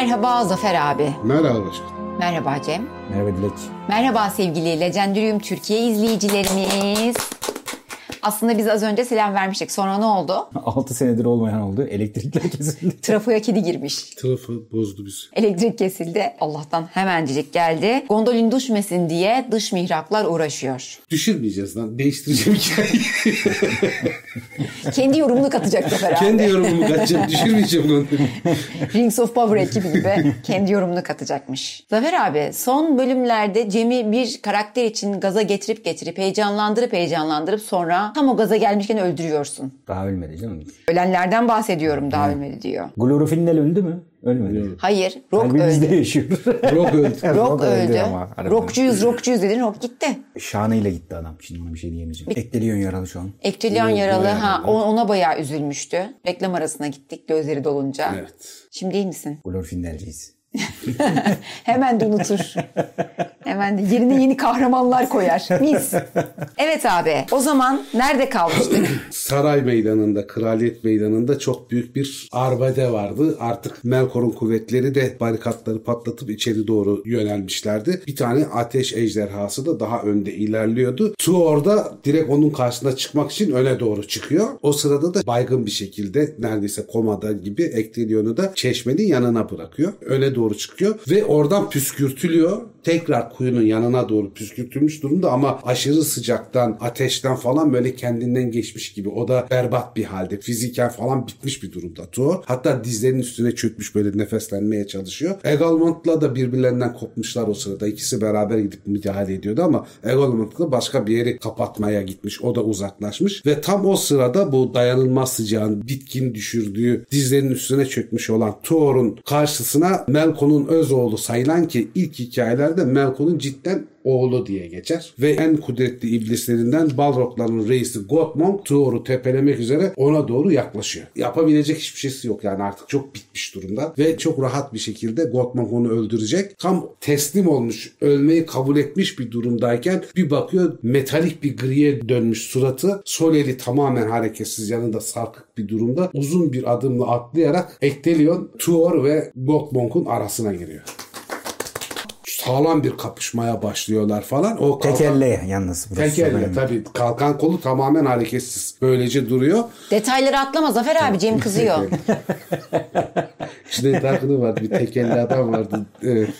Merhaba Zafer abi. Merhaba hocam. Merhaba Cem. Merhaba Dilek. Merhaba sevgili Legendarium Türkiye izleyicilerimiz. Aslında biz az önce selam vermiştik. Sonra ne oldu? 6 senedir olmayan oldu. Elektrikler kesildi. Trafoya kedi girmiş. Trafo bozdu bizi. Elektrik kesildi. Allah'tan hemencik geldi. Gondolin düşmesin diye dış mihraklar uğraşıyor. Düşürmeyeceğiz lan. Değiştireceğim hikayeyi. Kendi yorumunu katacak abi. Kendi yorumumu kaçacağım. Düşürmeyeceğim onu. Rings of Power ekibi gibi kendi yorumunu katacakmış. Zafer abi son bölümlerde Cem'i bir karakter için gaza getirip getirip heyecanlandırıp heyecanlandırıp sonra tam o gaza gelmişken öldürüyorsun. Daha ölmedi canım. Ölenlerden bahsediyorum daha ölmedi diyor. Glorfinel öldü mü? Ölmedi. Hayır Rock Kalbimizde öldü. yaşıyor. Rock öldü. Rock Rock öldü öldü. Rockçuyuz rockçuyuz dedin Rock gitti. Şanıyla gitti adam. Şimdi ona bir şey diyemeyeceğim. Ekteliyon yaralı şu an. Evet, yaralı ha yaralı. o- ona bayağı üzülmüştü. Reklam arasına gittik gözleri dolunca. Evet. Şimdi iyi misin? Glorfinelciyiz. Hemen de unutur. Hemen de yerine yeni kahramanlar koyar. Mis. Evet abi o zaman nerede kalmıştık? Saray meydanında, kraliyet meydanında çok büyük bir arbede vardı. Artık Melkor'un kuvvetleri de barikatları patlatıp içeri doğru yönelmişlerdi. Bir tane ateş ejderhası da daha önde ilerliyordu. Tuor da direkt onun karşısına çıkmak için öne doğru çıkıyor. O sırada da baygın bir şekilde neredeyse komada gibi Ektelion'u da çeşmenin yanına bırakıyor. Öne doğru çıkıyor ve oradan püskürtülüyor. Tekrar kuyunun yanına doğru püskürtülmüş durumda ama aşırı sıcaktan, ateşten falan böyle kendinden geçmiş gibi. O da berbat bir halde. Fiziken falan bitmiş bir durumda Tuor. Hatta dizlerinin üstüne çökmüş böyle nefeslenmeye çalışıyor. Egalmont'la da birbirlerinden kopmuşlar o sırada. İkisi beraber gidip müdahale ediyordu ama Egalmont'la başka bir yeri kapatmaya gitmiş. O da uzaklaşmış ve tam o sırada bu dayanılmaz sıcağın bitkin düşürdüğü dizlerinin üstüne çökmüş olan Tuor'un karşısına Melkon'un öz oğlu sayılan ki ilk hikayelerde Melkon'un cidden oğlu diye geçer. Ve en kudretli iblislerinden Balrogların reisi Gottmog Tuor'u tepelemek üzere ona doğru yaklaşıyor. Yapabilecek hiçbir şeysi yok yani artık çok bitmiş durumda. Ve çok rahat bir şekilde Gottmog onu öldürecek. Tam teslim olmuş, ölmeyi kabul etmiş bir durumdayken bir bakıyor metalik bir griye dönmüş suratı. Sol eli tamamen hareketsiz yanında sarkık bir durumda. Uzun bir adımla atlayarak Ektelion, Tuor ve Gottmog'un arasına giriyor sağlam bir kapışmaya başlıyorlar falan. O kalkan- Tekelle Tek elle önemli. tabii. Kalkan kolu tamamen hareketsiz. Böylece duruyor. Detayları atlama Zafer abi Cem kızıyor. İşte takını vardı. Bir tek elle adam vardı. Evet.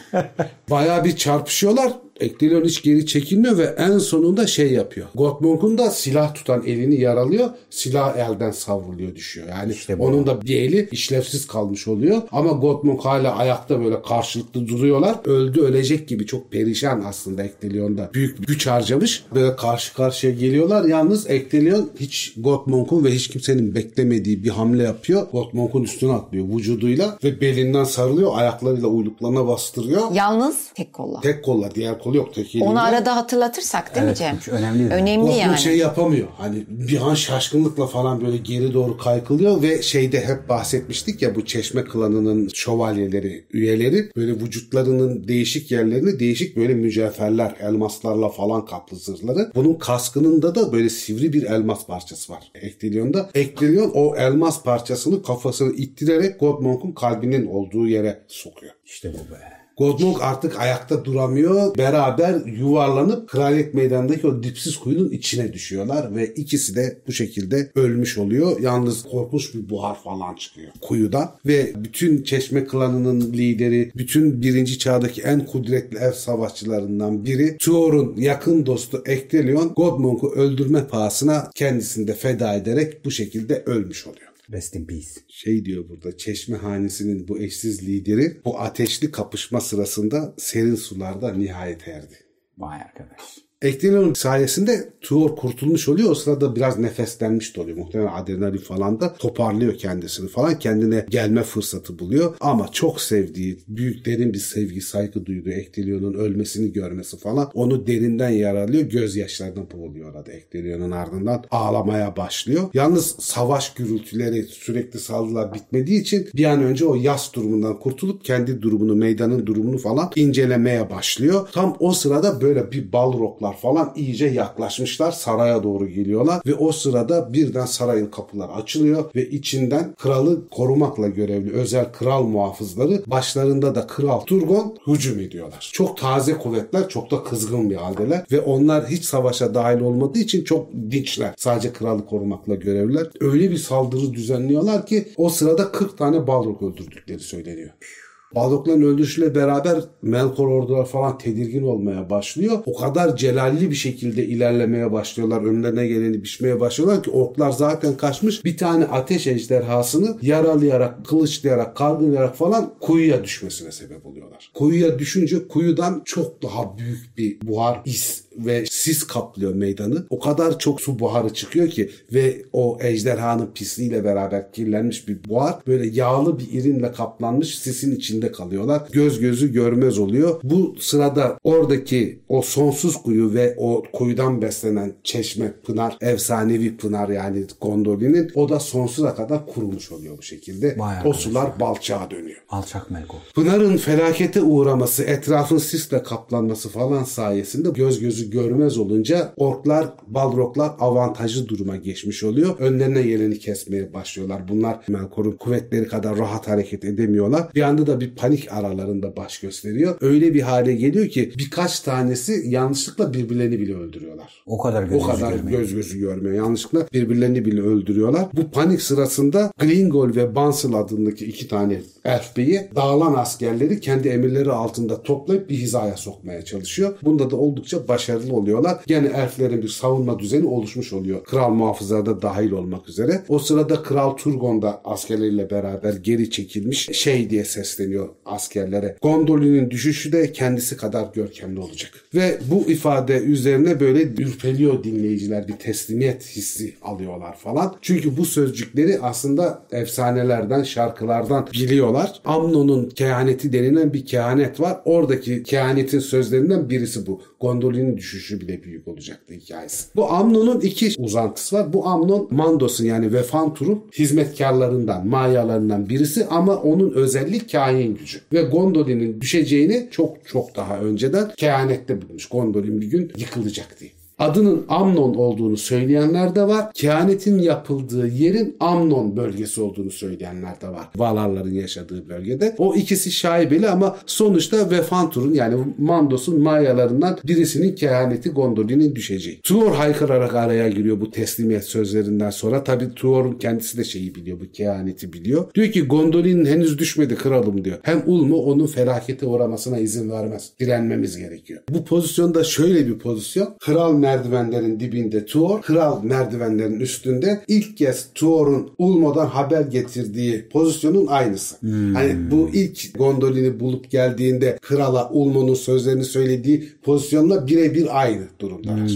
Bayağı bir çarpışıyorlar. Ektelon hiç geri çekilmiyor ve en sonunda şey yapıyor. Gottmog'un da silah tutan elini yaralıyor. Silah elden savruluyor düşüyor. Yani İşte bu. onun da bir eli işlevsiz kalmış oluyor. Ama Gottmog hala ayakta böyle karşılıklı duruyorlar. Öldü ölecek gibi çok perişan aslında Ektelion'da. Büyük bir güç harcamış. Böyle karşı karşıya geliyorlar. Yalnız Ektelion hiç Gottmog'un ve hiç kimsenin beklemediği bir hamle yapıyor. Gottmog'un üstüne atlıyor vücuduyla ve belinden sarılıyor. Ayaklarıyla uyluklarına bastırıyor. Yalnız tek kolla. Tek kolla diğer kolu yok eliyle. Onu arada hatırlatırsak değil mi Cem? önemli. Önemli Gottmog yani. şey yapamıyor. Hani bir an şaşkınlıkla falan böyle geri doğru kaykılıyor ve şeyde hep bahsetmiştik ya bu Çeşme klanının şövalyeleri, üyeleri böyle vücutlarının değişik yerlerini değişik böyle mücevherler, elmaslarla falan kaplı zırhları. Bunun kaskınında da böyle sivri bir elmas parçası var. Ektelion'da. Ektelion o elmas parçasını kafasını ittirerek Gottmog'un kalbinin olduğu yere sokuyor. İşte bu be. Godmog artık ayakta duramıyor. Beraber yuvarlanıp kraliyet meydanındaki o dipsiz kuyunun içine düşüyorlar ve ikisi de bu şekilde ölmüş oluyor. Yalnız korkunç bir buhar falan çıkıyor kuyuda ve bütün Çeşme klanının lideri, bütün birinci çağdaki en kudretli ev savaşçılarından biri Tuor'un yakın dostu Ektelion Godmog'u öldürme pahasına kendisini de feda ederek bu şekilde ölmüş oluyor Rest in peace. şey diyor burada Çeşme Hanesi'nin bu eşsiz lideri bu ateşli kapışma sırasında serin sularda nihayet erdi. Vay arkadaş. Ektelon sayesinde Tuor kurtulmuş oluyor. O sırada biraz nefeslenmiş de oluyor. Muhtemelen adrenalin falan da toparlıyor kendisini falan. Kendine gelme fırsatı buluyor. Ama çok sevdiği, büyük derin bir sevgi, saygı duyduğu Ektelion'un ölmesini görmesi falan onu derinden yaralıyor. Gözyaşlarına boğuluyor orada Ektelion'un ardından ağlamaya başlıyor. Yalnız savaş gürültüleri sürekli saldırılar bitmediği için bir an önce o yas durumundan kurtulup kendi durumunu, meydanın durumunu falan incelemeye başlıyor. Tam o sırada böyle bir balroklar ordular falan iyice yaklaşmışlar. Saraya doğru geliyorlar ve o sırada birden sarayın kapıları açılıyor ve içinden kralı korumakla görevli özel kral muhafızları başlarında da kral Turgon hücum ediyorlar. Çok taze kuvvetler çok da kızgın bir haldeler ve onlar hiç savaşa dahil olmadığı için çok dinçler. Sadece kralı korumakla görevliler. Öyle bir saldırı düzenliyorlar ki o sırada 40 tane Balrog öldürdükleri söyleniyor. Balrogların öldürüşüyle beraber Melkor ordular falan tedirgin olmaya başlıyor. O kadar celalli bir şekilde ilerlemeye başlıyorlar. Önlerine geleni biçmeye başlıyorlar ki orklar zaten kaçmış. Bir tane ateş ejderhasını yaralayarak, kılıçlayarak, kargılayarak falan kuyuya düşmesine sebep oluyorlar. Kuyuya düşünce kuyudan çok daha büyük bir buhar, is ve sis kaplıyor meydanı. O kadar çok su buharı çıkıyor ki ve o ejderhanın pisliğiyle beraber kirlenmiş bir buhar böyle yağlı bir irinle kaplanmış sisin içinde kalıyorlar. Göz gözü görmez oluyor. Bu sırada oradaki o sonsuz kuyu ve o kuyudan beslenen çeşme, pınar, efsanevi pınar yani Gondolin'in o da sonsuza kadar kurumuş oluyor bu şekilde. Vay o sular balçağa dönüyor. Alçak Melkor. Pınar'ın felakete uğraması, etrafın sisle kaplanması falan sayesinde göz gözü görmez olunca orklar, balroglar avantajlı duruma geçmiş oluyor. Önlerine geleni kesmeye başlıyorlar. Bunlar Melkor'un kuvvetleri kadar rahat hareket edemiyorlar. Bir anda da bir panik aralarında baş gösteriyor. Öyle bir hale geliyor ki birkaç tanesi yanlışlıkla birbirlerini bile öldürüyorlar. O kadar göz O gözü kadar görmeyin. göz gözü görmüyor. Yanlışlıkla birbirlerini bile öldürüyorlar. Bu panik sırasında Glingol ve Bansıl adındaki iki tane elf beyi dağılan askerleri kendi emirleri altında toplayıp bir hizaya sokmaya çalışıyor. Bunda da oldukça başarılı oluyorlar. Gene elflerin bir savunma düzeni oluşmuş oluyor. Kral muhafızları da dahil olmak üzere. O sırada Kral Turgon da askerleriyle beraber geri çekilmiş şey diye sesleniyor askerlere. Gondolin'in düşüşü de kendisi kadar görkemli olacak. Ve bu ifade üzerine böyle ürpeliyor dinleyiciler bir teslimiyet hissi alıyorlar falan. Çünkü bu sözcükleri aslında efsanelerden, şarkılardan biliyorlar. Amnon'un kehaneti denilen bir kehanet var. Oradaki kehanetin sözlerinden birisi bu. Gondolin'in düşüşü bile büyük olacaktı hikayesi. Bu Amnon'un iki uzantısı var. Bu Amnon Mandos'un yani Vefantur'un hizmetkarlarından, mayalarından birisi ama onun özelliği kahin gücü. Ve Gondolin'in düşeceğini çok çok daha önceden kehanette bulmuş. Gondolin bir gün yıkılacak diye. Adının Amnon olduğunu söyleyenler de var. Kehanetin yapıldığı yerin Amnon bölgesi olduğunu söyleyenler de var. Valarların yaşadığı bölgede. O ikisi şaibeli ama sonuçta Vefantur'un yani Mandos'un Mayalarından birisinin kehaneti Gondolin'in düşeceği. Tuor haykırarak araya giriyor bu teslimiyet sözlerinden sonra. Tabi Tuor'un kendisi de şeyi biliyor bu kehaneti biliyor. Diyor ki Gondolin henüz düşmedi kralım diyor. Hem Ulmu onun felakete uğramasına izin vermez. Direnmemiz gerekiyor. Bu pozisyonda şöyle bir pozisyon. Kral merdivenlerin dibinde Tuor, kral merdivenlerin üstünde ilk kez Tuor'un Ulmo'dan haber getirdiği pozisyonun aynısı. Hani bu ilk Gondolin'i bulup geldiğinde krala Ulmo'nun sözlerini söylediği pozisyonla birebir aynı durumdalar.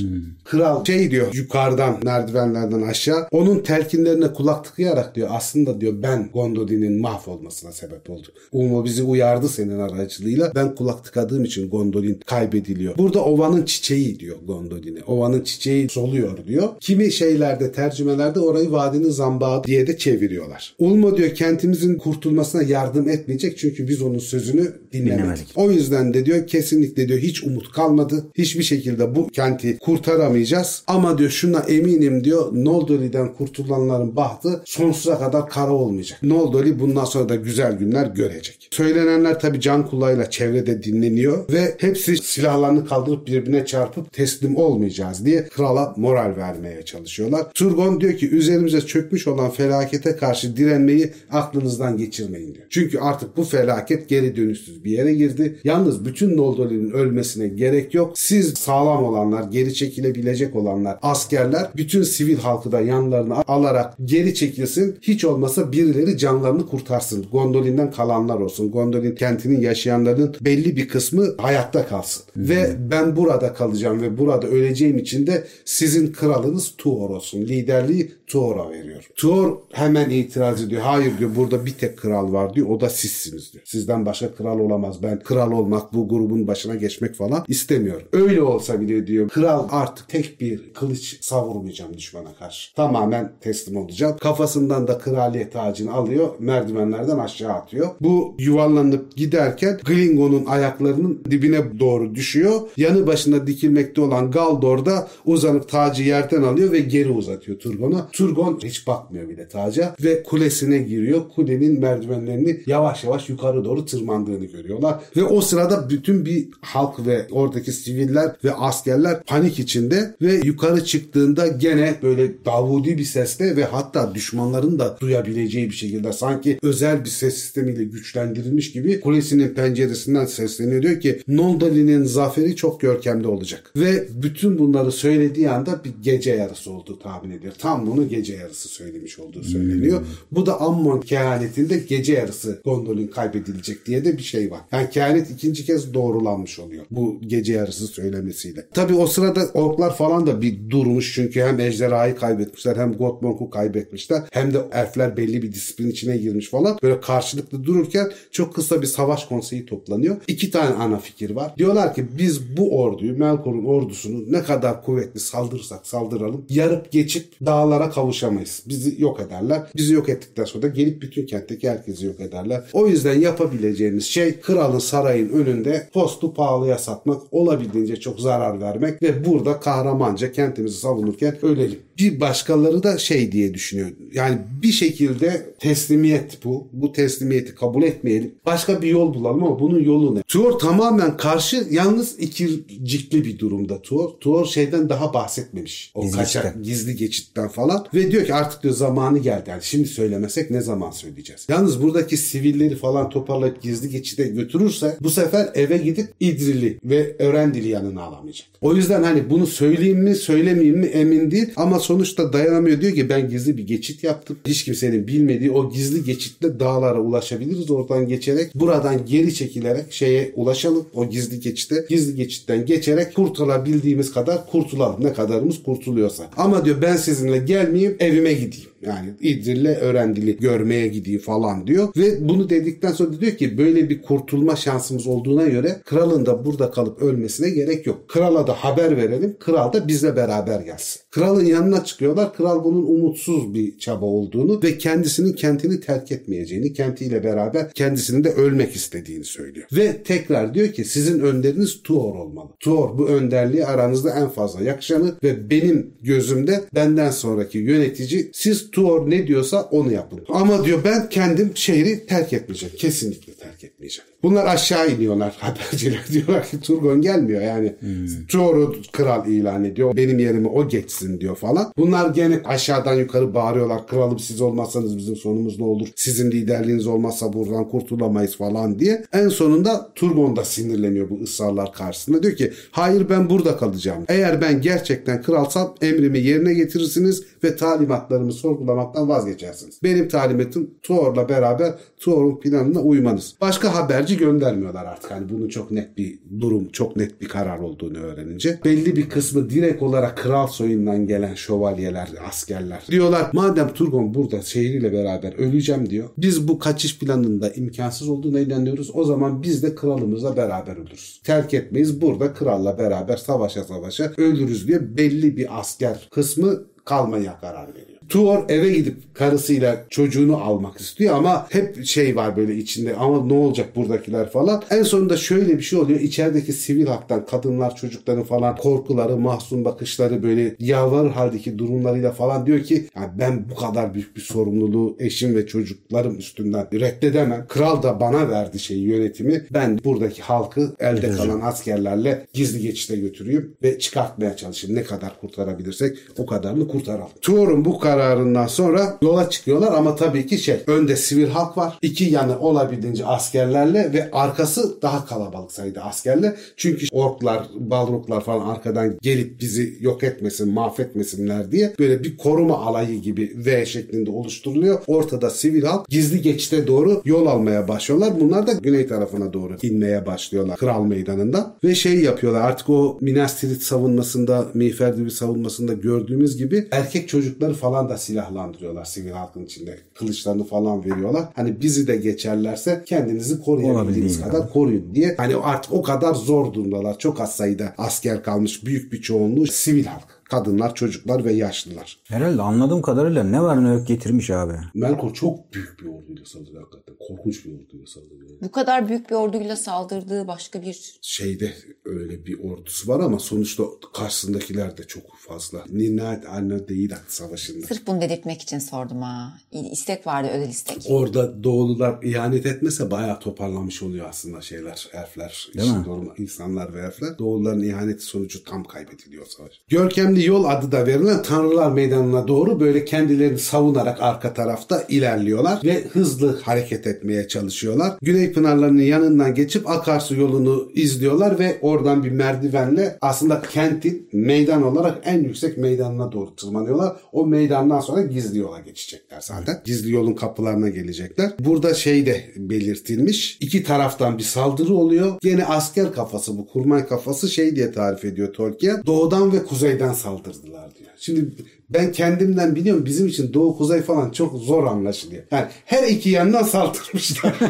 Kral şey diyor yukarıdan merdivenlerden aşağı onun telkinlerine kulak tıkayarak diyor aslında diyor ben Gondolin'in mahvolmasına sebep oldum. Ulmo bizi uyardı senin aracılığıyla. Ben kulak tıkadığım için Gondolin kaybediliyor. Burada ovanın çiçeği diyor Gondolin'e. Ovanın çiçeği soluyor diyor. Kimi şeylerde tercümelerde orayı vadinin zambağı diye de çeviriyorlar. Ulmo diyor kentimizin kurtulmasına yardım etmeyecek çünkü biz onun sözünü dinlemedik. Dinlemedik. O yüzden de diyor kesinlikle diyor hiç umut kalmadı. Hiçbir şekilde bu kenti kurtaramayacağız. Ama diyor şuna eminim diyor Noldori'den kurtulanların bahtı sonsuza kadar kara olmayacak. Noldori bundan sonra da güzel günler görecek. Söylenenler tabi can kulağıyla çevrede dinleniyor ve hepsi silahlarını kaldırıp birbirine çarpıp teslim olmayacağız diye krala moral vermeye çalışıyorlar. Turgon diyor ki üzerimize çökmüş olan felakete karşı direnmeyi aklınızdan geçirmeyin diyor. Çünkü artık bu felaket geri dönüşsüz bir yere girdi. Yalnız bütün Noldori'nin ölmesine gerek yok. Siz sağlam olanlar, geri çekilebilecek olanlar, askerler bütün sivil halkı da yanlarına alarak geri çekilsin. Hiç olmasa birileri canlarını kurtarsın. Gondolin'den kalanlar olsun. Gondolin kentinin yaşayanların belli bir kısmı hayatta kalsın. Ve ben burada kalacağım ve burada öleceğim yapabileceğim için de sizin kralınız Tuor olsun. Liderliği Tuor'a veriyor. Tuor hemen itiraz ediyor. Hayır diyor burada bir tek kral var diyor. O da sizsiniz diyor. Sizden başka kral olamaz. Ben kral olmak, bu grubun başına geçmek falan istemiyorum. Öyle olsa bile diyor kral artık tek bir kılıç savurmayacağım düşmana karşı. Tamamen teslim olacağım. Kafasından da kraliyet tacını alıyor. Merdivenlerden aşağı atıyor. Bu yuvarlanıp giderken Glingo'nun ayaklarının dibine doğru düşüyor. Yanı başında dikilmekte olan Galdor da uzanıp tacı yerden alıyor ve geri uzatıyor Turgon'a. Turgon hiç bakmıyor bile taca ve kulesine giriyor. Kulenin merdivenlerini yavaş yavaş yukarı doğru tırmandığını görüyorlar. Ve o sırada bütün bir halk ve oradaki siviller ve askerler panik içinde ve yukarı çıktığında gene böyle davudi bir sesle ve hatta düşmanların da duyabileceği bir şekilde sanki özel bir ses sistemiyle güçlendirilmiş gibi kulesinin penceresinden sesleniyor diyor ki Nondali'nin zaferi çok görkemli olacak. Ve bütün bunları söylediği anda bir gece yarısı olduğu tahmin ediyor. Tam bunu gece yarısı söylemiş olduğu söyleniyor. Hmm. Bu da Ammon kehanetinde gece yarısı Gondolin kaybedilecek diye de bir şey var. Yani kehanet ikinci kez doğrulanmış oluyor. Bu gece yarısı söylemesiyle. Tabii o sırada orklar falan da bir durmuş çünkü hem ejderhayı kaybetmişler hem Gottmonk'u kaybetmişler hem de elfler belli bir disiplin içine girmiş falan. Böyle karşılıklı dururken çok kısa bir savaş konseyi toplanıyor. İki tane ana fikir var. Diyorlar ki biz bu orduyu Melkor'un ordusunu ne kadar kuvvetli saldırırsak saldıralım yarıp geçip dağlara kavuşamayız. Bizi yok ederler. Bizi yok ettikten sonra da gelip bütün kentteki herkesi yok ederler. O yüzden yapabileceğimiz şey kralın sarayın önünde postu pahalıya satmak, olabildiğince çok zarar vermek ve burada kahramanca kentimizi savunurken ölelim. Bir başkaları da şey diye düşünüyor. Yani bir şekilde teslimiyet bu. Bu teslimiyeti kabul etmeyelim. Başka bir yol bulalım ama bunun yolu ne? Tuor tamamen karşı yalnız ikircikli bir durumda Tuor. Tuor şeyden daha bahsetmemiş. O gizli kaçak geçitten. gizli geçitten falan. Ve diyor ki artık diyor zamanı geldi. Yani şimdi söylemesek ne zaman söyleyeceğiz? Yalnız buradaki sivilleri falan toparlayıp gizli geçide götürürse bu sefer eve gidip İdrili ve Örendil'i yanına alamayacak. O yüzden hani bunu söyleyeyim mi söylemeyeyim mi emin değil ama sonuçta dayanamıyor. Diyor ki ben gizli bir geçit yaptım. Hiç kimsenin bilmediği o gizli geçitle dağlara ulaşabiliriz. Oradan geçerek buradan geri çekilerek şeye ulaşalım. O gizli geçite. Gizli geçitten geçerek kurtulabildiğimiz kadar kurtulalım. Ne kadarımız kurtuluyorsa. Ama diyor ben sizinle gelmeyeyim evime gideyim. Yani İdril'le öğrendili görmeye gideyim falan diyor. Ve bunu dedikten sonra diyor ki böyle bir kurtulma şansımız olduğuna göre kralın da burada kalıp ölmesine gerek yok. Krala da haber verelim. Kral da bizle beraber gelsin. Kralın yanına çıkıyorlar. Kral bunun umutsuz bir çaba olduğunu ve kendisinin kentini terk etmeyeceğini, kentiyle beraber kendisinin de ölmek istediğini söylüyor. Ve tekrar diyor ki sizin önderiniz Tuor olmalı. Tuor bu önderliği aranızda en fazla yakışanı ve benim gözümde benden sonraki yönetici siz Tuor ne diyorsa onu yapın. Ama diyor ben kendim şehri terk etmeyeceğim. Kesinlikle terk etmeyeceğim. Bunlar aşağı iniyorlar haberciler. Diyorlar ki Turgon gelmiyor yani. Hmm. Tuor'u kral ilan ediyor. Benim yerime o geçsin diyor falan. Bunlar gene aşağıdan yukarı bağırıyorlar. Kralım siz olmazsanız bizim sonumuz ne olur? Sizin liderliğiniz olmazsa buradan kurtulamayız falan diye. En sonunda Turgon da sinirleniyor bu ısrarlar karşısında. Diyor ki hayır ben burada kalacağım. Eğer ben gerçekten kralsam emrimi yerine getirirsiniz ve talimatlarımı sorgulamaktan vazgeçersiniz. Benim talimatım Tuor'la beraber Tuor'un planına uymanız. Başka haberci göndermiyorlar artık. Hani bunun çok net bir durum, çok net bir karar olduğunu öğrenince. Belli bir kısmı direkt olarak kral soyundan gelen şövalyeler, askerler. Diyorlar madem Turgon burada şehriyle beraber öleceğim diyor. Biz bu kaçış planında imkansız olduğuna inanıyoruz. O zaman biz de kralımızla beraber ölürüz. Terk etmeyiz. Burada kralla beraber savaşa savaşa ölürüz diye belli bir asker kısmı kalmaya karar veriyor. Tuor eve gidip karısıyla çocuğunu almak istiyor ama hep şey var böyle içinde ama ne olacak buradakiler falan. En sonunda şöyle bir şey oluyor. İçerideki sivil halktan kadınlar çocukların falan korkuları, mahzun bakışları böyle yalvarır haldeki durumlarıyla falan diyor ki yani ben bu kadar büyük bir sorumluluğu eşim ve çocuklarım üstünden reddedemem. Kral da bana verdi şey yönetimi. Ben buradaki halkı elde kalan askerlerle gizli geçişte götüreyim ve çıkartmaya çalışayım. Ne kadar kurtarabilirsek o kadarını kurtaralım. Tuor'un bu kadar kararından sonra yola çıkıyorlar ama tabii ki şey önde sivil halk var. iki yanı olabildiğince askerlerle ve arkası daha kalabalık sayıda askerle. Çünkü orklar, balruklar falan arkadan gelip bizi yok etmesin, mahvetmesinler diye böyle bir koruma alayı gibi V şeklinde oluşturuluyor. Ortada sivil halk gizli geçite doğru yol almaya başlıyorlar. Bunlar da güney tarafına doğru inmeye başlıyorlar kral meydanında ve şey yapıyorlar artık o Minas Tirith savunmasında, Miğfer Dibi savunmasında gördüğümüz gibi erkek çocukları falan da silahlandırıyorlar sivil halkın içinde. Kılıçlarını falan veriyorlar. Hani bizi de geçerlerse kendinizi koruyabildiğiniz kadar koruyun diye. Hani artık o kadar zor durumdalar. Çok az sayıda asker kalmış. Büyük bir çoğunluğu sivil halk. Kadınlar, çocuklar ve yaşlılar. Herhalde anladığım kadarıyla ne var ne yok getirmiş abi. Melkor çok büyük bir orduyla saldırıyor hakikaten. Korkunç bir orduyla saldırıyor. Bu kadar büyük bir orduyla saldırdığı başka bir Şeyde öyle bir ordusu var ama sonuçta karşısındakiler de çok fazla. Nihayet anne değil savaşında. sırf bunu dedirtmek için sordum ha. İstek vardı özel istek. Orada doğulular ihanet etmese bayağı toparlamış oluyor aslında şeyler, elfler, normal insanlar ve elfler. Doğuluların ihaneti sonucu tam kaybediliyor savaş. Görkemli yol adı da verilen Tanrılar Meydanı'na doğru böyle kendilerini savunarak arka tarafta ilerliyorlar ve hızlı hareket etmeye çalışıyorlar. Güney Pınarlarının yanından geçip akarsu yolunu izliyorlar ve oradan bir merdivenle aslında kentin meydan olarak en yüksek meydanına doğru tırmanıyorlar. O meydandan sonra gizli yola geçecekler zaten. Gizli yolun kapılarına gelecekler. Burada şey de belirtilmiş. İki taraftan bir saldırı oluyor. Gene asker kafası bu kurmay kafası şey diye tarif ediyor Tolkien. Doğudan ve kuzeyden saldırdılar diyor. Şimdi ben kendimden biliyorum bizim için doğu kuzey falan çok zor anlaşılıyor. Yani her iki yandan saldırmışlar.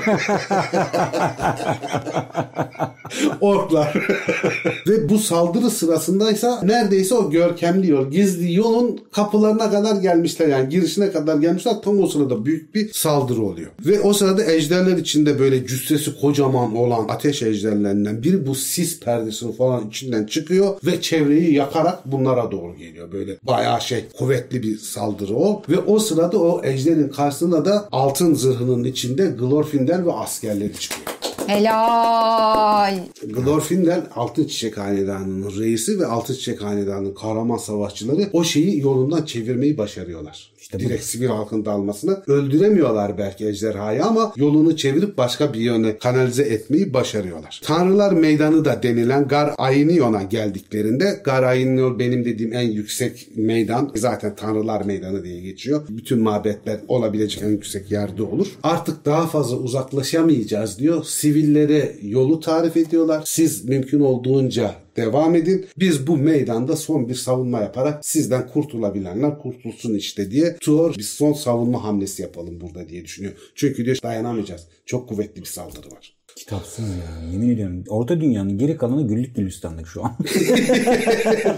Orklar. Ve bu saldırı sırasındaysa neredeyse o görkemli yol, gizli yolun kapılarına kadar gelmişler. Yani girişine kadar gelmişler. Tam o sırada büyük bir saldırı oluyor. Ve o sırada ejderler içinde böyle cüssesi kocaman olan ateş ejderlerinden biri bu sis perdesinin falan içinden çıkıyor ve çevreyi yakarak bunlara doğru geliyor. Böyle bayağı şey kuvvetli bir saldırı o. Ve o sırada o ejderin karşısında da altın zırhının içinde Glorfindel ve askerleri çıkıyor. Helal. Glorfindel Altın Çiçek Hanedanı'nın reisi ve Altın Çiçek Hanedanı'nın kahraman savaşçıları o şeyi yolundan çevirmeyi başarıyorlar. İşte bu. Direkt sivil halkın dalmasını öldüremiyorlar belki ejderhayı ama yolunu çevirip başka bir yöne kanalize etmeyi başarıyorlar. Tanrılar Meydanı da denilen Gar Ainion'a geldiklerinde Gar Ainion benim dediğim en yüksek meydan. Zaten Tanrılar Meydanı diye geçiyor. Bütün mabetler olabilecek en yüksek yerde olur. Artık daha fazla uzaklaşamayacağız diyor. Sivillere yolu tarif ediyorlar. Siz mümkün olduğunca devam edin. Biz bu meydanda son bir savunma yaparak sizden kurtulabilenler kurtulsun işte diye Tuor biz son savunma hamlesi yapalım burada diye düşünüyor. Çünkü diyor dayanamayacağız. Çok kuvvetli bir saldırı var. Kitapsız ya yemin ediyorum. Orta dünyanın geri kalanı güllük gülistanlık şu an.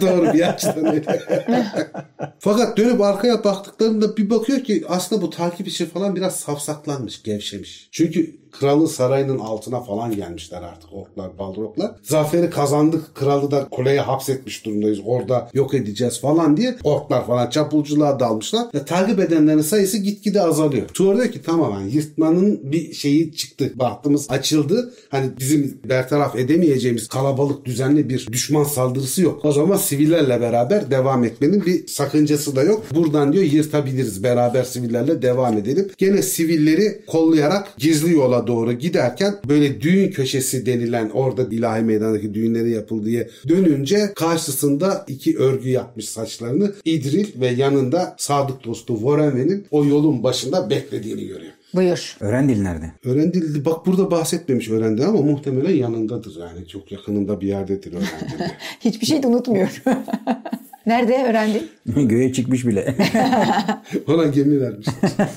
Doğru bir açıdan öyle. Fakat dönüp arkaya baktıklarında bir bakıyor ki aslında bu takip işi falan biraz safsaklanmış, gevşemiş. Çünkü kralın sarayının altına falan gelmişler artık orklar, balroglar. Zaferi kazandık, kralı da kuleye hapsetmiş durumdayız. Orada yok edeceğiz falan diye orklar falan çapulculuğa dalmışlar. Ve takip edenlerin sayısı gitgide azalıyor. Tuğra diyor ki tamam hani yırtmanın bir şeyi çıktı. Bahtımız açıldı. Hani bizim bertaraf edemeyeceğimiz kalabalık düzenli bir düşman saldırısı yok. O zaman sivillerle beraber devam etmenin bir sakıncası da yok. Buradan diyor yırtabiliriz. Beraber sivillerle devam edelim. Gene sivilleri kollayarak gizli yola doğru giderken böyle düğün köşesi denilen orada ilahi meydandaki düğünleri yapıldığı dönünce karşısında iki örgü yapmış saçlarını İdril ve yanında sadık dostu Vorenve'nin o yolun başında beklediğini görüyor. Buyur. Öğrendil nerede? Öğrendil bak burada bahsetmemiş öğrendi ama muhtemelen yanındadır yani çok yakınında bir yerdedir öğrendi. Hiçbir şey de unutmuyor. Nerede öğrendin? Göğe çıkmış bile. Ona gemi vermişler.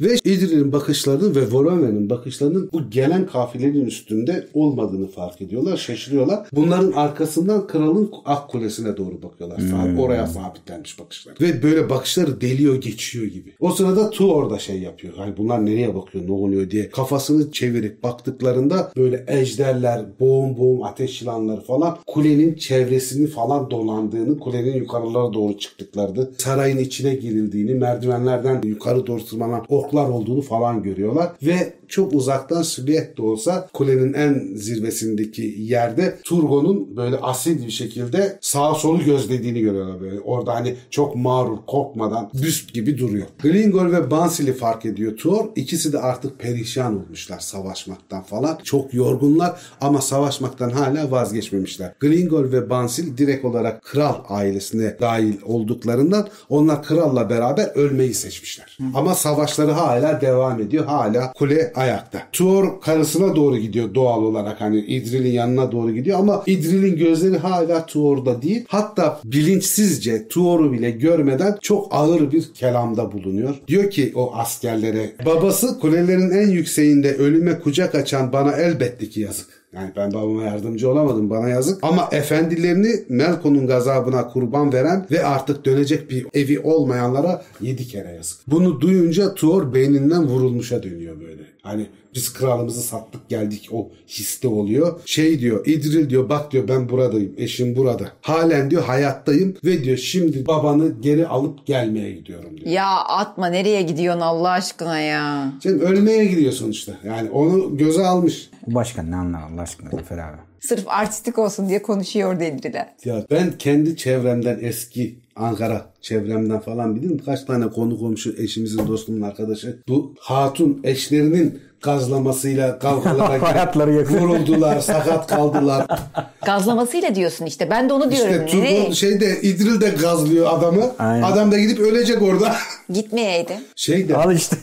ve İdril'in bakışlarının ve Voromen'in bakışlarının bu gelen kafilenin üstünde olmadığını fark ediyorlar. Şaşırıyorlar. Bunların arkasından kralın ak kulesine doğru bakıyorlar. Sabit, Oraya sabitlenmiş bakışlar. Ve böyle bakışları deliyor geçiyor gibi. O sırada Tu orada şey yapıyor. Hani bunlar nereye bakıyor ne oluyor diye kafasını çevirip baktıklarında böyle ejderler, boğum boğum ateş yılanları falan kulenin çevresini falan dolandığını, kulenin yukarılara doğru çıktıklarını, sarayın içine girildiğini, merdivenlerden yukarı doğru tırmanan orklar olduğunu falan görüyorlar. Ve çok uzaktan silüet de olsa kulenin en zirvesindeki yerde Turgon'un böyle asil bir şekilde sağa solu gözlediğini görüyorlar böyle. Orada hani çok mağrur korkmadan büst gibi duruyor. Glingol ve Bansil'i fark ediyor Tuor. İkisi de artık perişan olmuşlar savaşmaktan falan. Çok yorgunlar ama savaşmaktan hala vazgeçmemişler. Glingol ve Bansil direkt olarak kral ailesine dahil olduklarından onlar kralla beraber ölmeyi seçmişler. Ama savaşları hala devam ediyor. Hala kule ayakta. Tuor karısına doğru gidiyor doğal olarak hani İdril'in yanına doğru gidiyor ama İdril'in gözleri hala Tuor'da değil. Hatta bilinçsizce Tuor'u bile görmeden çok ağır bir kelamda bulunuyor. Diyor ki o askerlere babası kulelerin en yükseğinde ölüme kucak açan bana elbette ki yazık. Yani ben babama yardımcı olamadım bana yazık. Ama efendilerini Melkon'un gazabına kurban veren ve artık dönecek bir evi olmayanlara yedi kere yazık. Bunu duyunca Tuor beyninden vurulmuşa dönüyor böyle. Hani biz kralımızı sattık geldik o histe oluyor. Şey diyor İdril diyor bak diyor ben buradayım eşim burada. Halen diyor hayattayım ve diyor şimdi babanı geri alıp gelmeye gidiyorum diyor. Ya atma nereye gidiyorsun Allah aşkına ya. Şimdi ölmeye gidiyor sonuçta. Yani onu göze almış. Bu başkan ne anlar Allah aşkına Zafer abi. Sırf artistik olsun diye konuşuyor dediler. Ya ben kendi çevremden eski Ankara çevremden falan bilirim. Kaç tane konu komşu eşimizin dostumun arkadaşı. Bu hatun eşlerinin gazlamasıyla kavgalara Hayatları yakın. vuruldular, sakat kaldılar. Gazlamasıyla diyorsun işte. Ben de onu diyorum. İşte? Turgun şeyde İdril de gazlıyor adamı. Aynen. Adam da gidip ölecek orada. Gitmeyeydi. Şey de Al işte.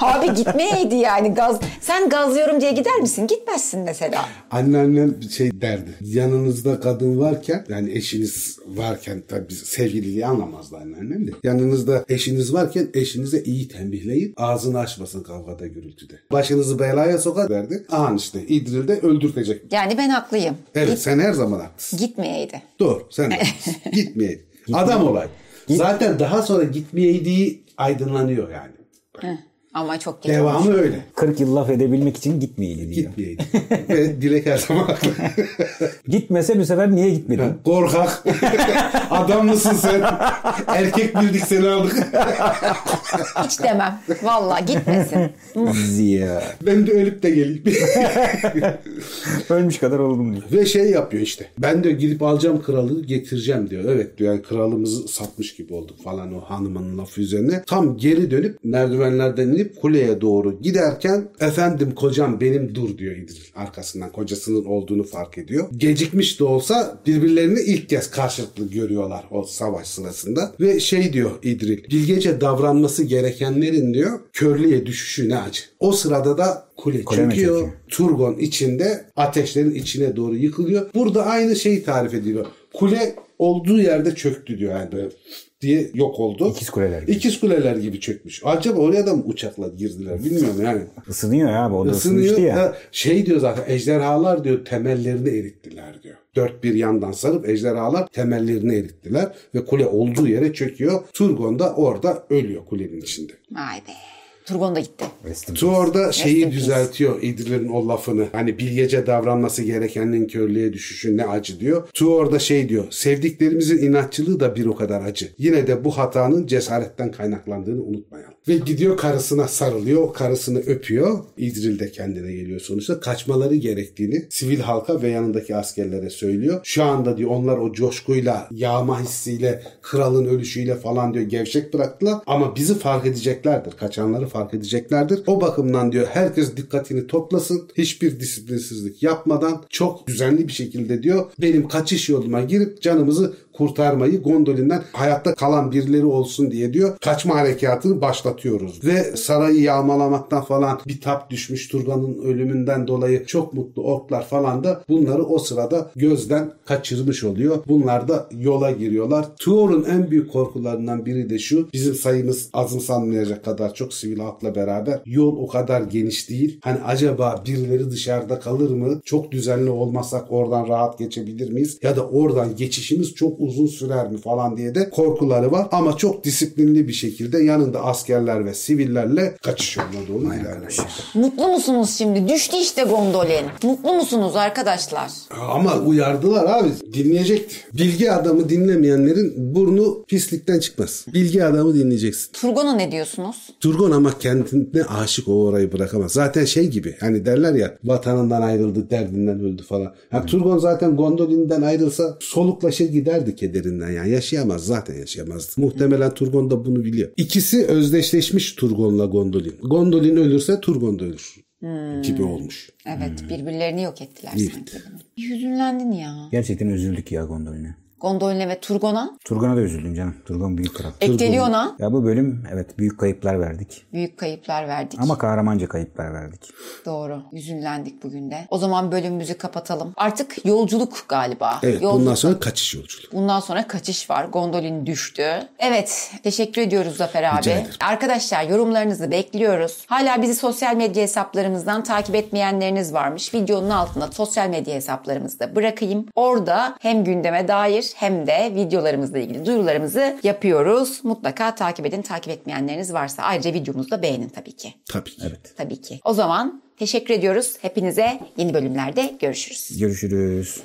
Abi gitmeyeydi yani gaz. Sen gazlıyorum diye gider misin? Gitmezsin mesela. Anneannem şey derdi. Yanınızda kadın varken yani eşiniz varken tabii biz sevgililiği anlamazdı anneannem de. Yanınızda eşiniz varken eşinize iyi tembihleyin. Ağzını açmasın kavgada gürültüde. Başınızı belaya sokar derdi. Aha işte İdril de öldürtecek. Yani ben haklıyım. Evet sen her zaman haklısın. Gitmeyeydi. Doğru sen de. Gitmeyeydi. Adam olay. Zaten daha sonra gitmeyeydi aydınlanıyor yani. Ama çok geç olmuş. Devamı öyle. 40 yıl laf edebilmek için gitmeyeli diyor. Gitmeyeydi. Ve Dilek her zaman haklı. Gitmese bu sefer niye gitmedin? Korkak. Adam mısın sen? Erkek bildik seni aldık. Hiç demem. Valla gitmesin. Ziya. ben de ölüp de geleyim. Ölmüş kadar oldum diyor. Ve şey yapıyor işte. Ben de gidip alacağım kralı getireceğim diyor. Evet diyor yani kralımızı satmış gibi olduk falan o hanımın lafı üzerine. Tam geri dönüp merdivenlerden inip kuleye doğru giderken efendim kocam benim dur diyor İdril. Arkasından kocasının olduğunu fark ediyor. Gecikmiş de olsa birbirlerini ilk kez karşılıklı görüyorlar o savaş sırasında. Ve şey diyor İdril. Bilgece davranması gerekenlerin diyor körlüğe düşüşü ne acı. O sırada da kule, çöküyor. Turgon içinde ateşlerin içine doğru yıkılıyor. Burada aynı şeyi tarif ediyor. Kule olduğu yerde çöktü diyor yani böyle diye yok oldu. İkiz kuleler gibi. İkiz kuleler gibi çökmüş. Acaba oraya da mı uçakla girdiler bilmiyorum yani. Isınıyor ya abi. O da Isınıyor. ısınmıştı ya. Şey diyor zaten ejderhalar diyor temellerini erittiler diyor. Dört bir yandan sarıp ejderhalar temellerini erittiler ve kule olduğu yere çöküyor. Turgon da orada ölüyor kulenin içinde. Vay be. Turgon da gitti. Tu orada şeyi peace. düzeltiyor İdril'in o lafını. Hani bilgece davranması gerekenin körlüğe düşüşü ne acı diyor. Tu orada şey diyor. Sevdiklerimizin inatçılığı da bir o kadar acı. Yine de bu hatanın cesaretten kaynaklandığını unutmayalım. Ve gidiyor karısına sarılıyor. Karısını öpüyor. İdril de kendine geliyor sonuçta. Kaçmaları gerektiğini sivil halka ve yanındaki askerlere söylüyor. Şu anda diyor onlar o coşkuyla, yağma hissiyle, kralın ölüşüyle falan diyor gevşek bıraktılar. Ama bizi fark edeceklerdir. Kaçanları fark edeceklerdir. O bakımdan diyor herkes dikkatini toplasın. Hiçbir disiplinsizlik yapmadan çok düzenli bir şekilde diyor benim kaçış yoluma girip canımızı kurtarmayı Gondolin'den hayatta kalan birileri olsun diye diyor. Kaçma harekatını başlatıyoruz. Ve sarayı yağmalamaktan falan bir tap düşmüş Turgan'ın ölümünden dolayı çok mutlu orklar falan da bunları o sırada gözden kaçırmış oluyor. Bunlar da yola giriyorlar. Tuor'un en büyük korkularından biri de şu. Bizim sayımız azımsanmayacak kadar çok sivil halkla beraber yol o kadar geniş değil. Hani acaba birileri dışarıda kalır mı? Çok düzenli olmasak oradan rahat geçebilir miyiz? Ya da oradan geçişimiz çok uzun sürer mi falan diye de korkuları var. Ama çok disiplinli bir şekilde yanında askerler ve sivillerle kaçış yoluna doğru ilerliyor. Mutlu musunuz şimdi? Düştü işte gondolin. Mutlu musunuz arkadaşlar? Ama uyardılar abi dinleyecekti. Bilgi adamı dinlemeyenlerin burnu pislikten çıkmaz. Bilgi adamı dinleyeceksin. Turgon'a ne diyorsunuz? Turgon ama kendine aşık o orayı bırakamaz. Zaten şey gibi hani derler ya vatanından ayrıldı derdinden öldü falan. Ha, Turgon zaten Gondolin'den ayrılsa soluklaşır giderdi kederinden yani yaşayamaz zaten yaşayamazdı. Muhtemelen Turgon da bunu biliyor. İkisi özdeşleşmiş Turgon'la Gondolin. Gondolin ölürse Turgon da ölür gibi olmuş. Evet birbirlerini yok ettiler Evet. sanki. Hüzünlendin ya. Gerçekten üzüldük ya Gondolin'e. Gondolin'e ve Turgon'a. Turgon'a da üzüldüm canım. Turgon büyük kral. Ektelion'a Ya bu bölüm evet büyük kayıplar verdik. büyük kayıplar verdik. Ama kahramanca kayıplar verdik. Doğru. Hüzünlendik bugün de. O zaman bölümümüzü kapatalım. Artık yolculuk galiba. Evet Yolculuk. bundan sonra kaçış yolculuğu. Bundan sonra kaçış var. Gondolin düştü. Evet. Teşekkür ediyoruz Zafer abi. ederim. Arkadaşlar yorumlarınızı bekliyoruz. Hala bizi sosyal medya hesaplarımızdan takip etmeyenleriniz varmış. Videonun altına sosyal medya hesaplarımızı da bırakayım. Orada hem gündeme dair hem de videolarımızla ilgili duyurularımızı yapıyoruz. Mutlaka takip edin. Takip etmeyenleriniz varsa ayrıca videomuzu da beğenin tabii ki. Tabii ki. Evet. Tabii ki. O zaman teşekkür ediyoruz. Hepinize yeni bölümlerde görüşürüz. Görüşürüz.